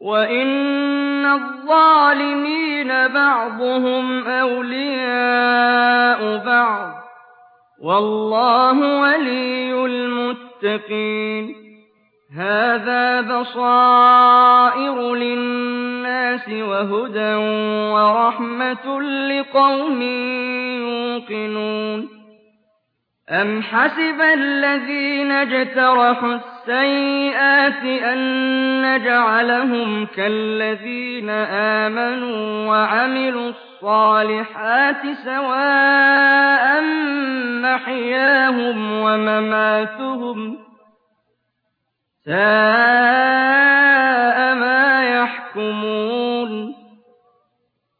وَإِنَّ الظَّالِمِينَ بَعْضُهُمْ أَوْلِيَاءُ بَعْضٍ ۖ وَاللَّهُ وَلِيُّ الْمُتَّقِينَ هَٰذَا بَصَائِرُ لِلنَّاسِ وَهُدًى وَرَحْمَةٌ لِّقَوْمٍ يُوقِنُونَ أَمْ حَسِبَ الَّذِينَ اجْتَرَحُوا السَّيِّئَاتِ أَن نَّجْعَلَهُمْ كَالَّذِينَ آمَنُوا وَعَمِلُوا الصَّالِحَاتِ سَوَاءً مَّحْيَاهُمْ وَمَمَاتُهُمْ ۚ سَاءَ